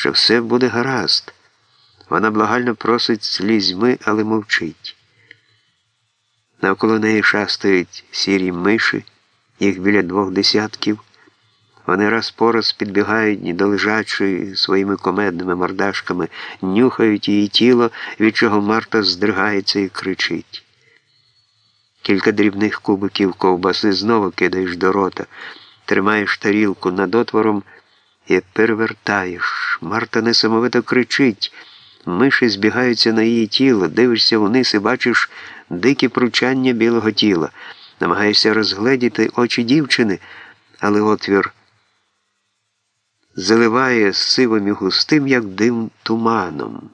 що все буде гаразд. Вона благально просить слізьми, але мовчить. Навколо неї шастають сірі миші, їх біля двох десятків. Вони раз по раз підбігають до лежачої своїми комедними мордашками, нюхають її тіло, від чого Марта здригається і кричить. Кілька дрібних кубиків ковбаси знову кидаєш до рота, тримаєш тарілку над отвором і перевертаєш. Марта несамовито кричить. Миші збігаються на її тіло, дивишся вниз і бачиш дикі пручання білого тіла, намагаєшся розгледіти очі дівчини, але отвір заливає сивим і густим, як дим туманом.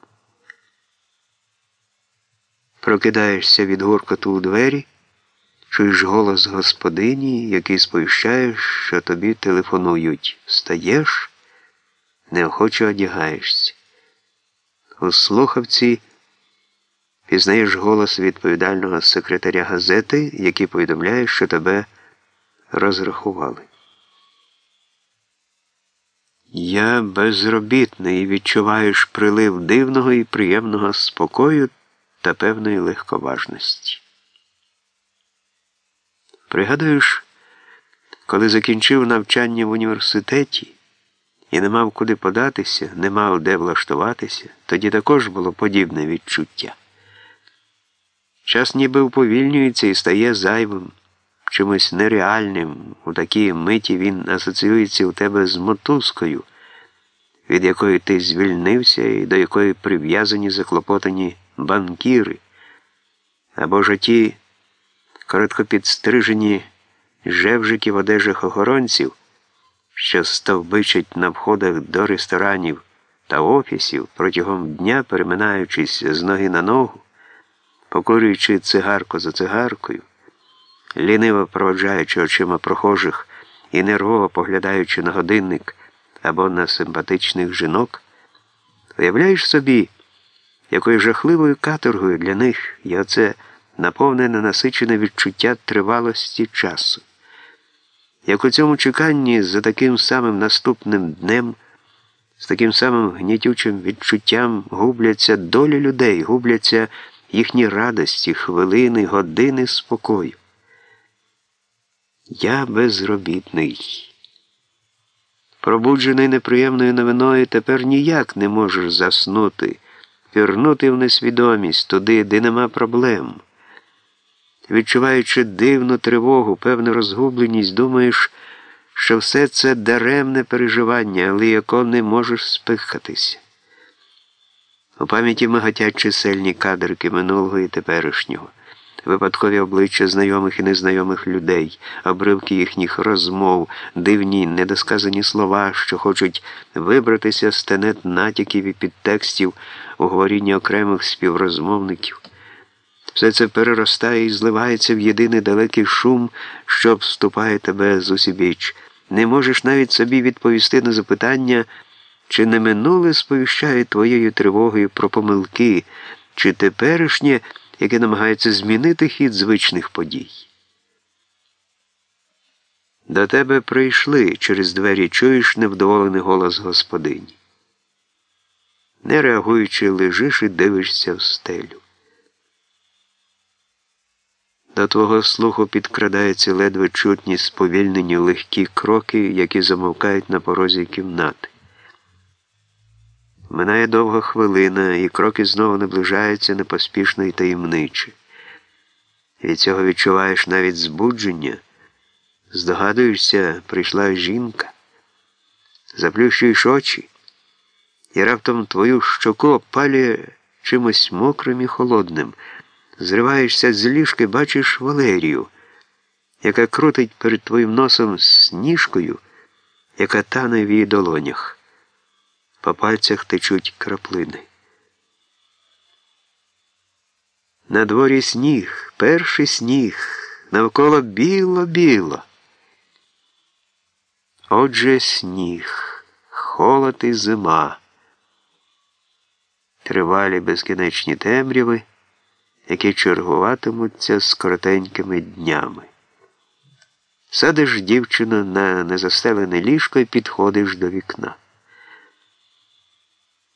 Прокидаєшся від гуркоту у двері, чуєш голос господині, який сповіщає, що тобі телефонують. Встаєш, неохоче одягаєшся. У слухавці пізнаєш голос відповідального секретаря газети, який повідомляє, що тебе розрахували. Я безробітний і відчуваєш прилив дивного і приємного спокою та певної легковажності. Пригадуєш, коли закінчив навчання в університеті і не мав куди податися, не мав де влаштуватися, тоді також було подібне відчуття. Час ніби уповільнюється і стає зайвим, чимось нереальним. У такій миті він асоціюється у тебе з мотузкою, від якої ти звільнився і до якої прив'язані заклопотані банкіри, або ж ті короткопідстрижені жевжики в одежах охоронців що стовбичать на входах до ресторанів та офісів протягом дня, переминаючись з ноги на ногу, покурюючи цигарку за цигаркою, ліниво проводжаючи очима прохожих і нервово поглядаючи на годинник або на симпатичних жінок, уявляєш собі, якою жахливою каторгою для них є оце наповнене насичене відчуття тривалості часу як у цьому чеканні за таким самим наступним днем, з таким самим гнітючим відчуттям губляться долі людей, губляться їхні радості, хвилини, години спокою. Я безробітний. Пробуджений неприємною новиною, тепер ніяк не можеш заснути, пірнути в несвідомість туди, де нема проблем. Відчуваючи дивну тривогу, певну розгубленість, думаєш, що все це даремне переживання, але яко не можеш спихатися. У пам'яті мигатять чисельні кадрики минулого і теперішнього, випадкові обличчя знайомих і незнайомих людей, обривки їхніх розмов, дивні недосказані слова, що хочуть вибратися з тенет натяків і підтекстів у говорінні окремих співрозмовників. Все це переростає і зливається в єдиний далекий шум, що вступає тебе з усібіч. Не можеш навіть собі відповісти на запитання, чи не минуле сповіщає твоєю тривогою про помилки, чи теперішнє, яке намагається змінити хід звичних подій. До тебе прийшли через двері чуєш невдоволений голос господині. Не реагуючи, лежиш і дивишся в стелю. До твого слуху підкрадаються ледве чутні сповільнені легкі кроки, які замовкають на порозі кімнати. Минає довга хвилина, і кроки знову наближаються непоспішно і таємниче. Від цього відчуваєш навіть збудження. Здогадуєшся, прийшла жінка, заплющуєш очі, і раптом твою щоку опалює чимось мокрим і холодним. Зриваєшся з ліжки, бачиш Валерію, яка крутить перед твоїм носом сніжкою, яка тане в її долонях. По пальцях течуть краплини. На дворі сніг, перший сніг, навколо біло-біло. Отже, сніг, холод і зима, тривалі безкінечні темряви які чергуватимуться з коротенькими днями. Садиш дівчину на незастелене ліжко і підходиш до вікна.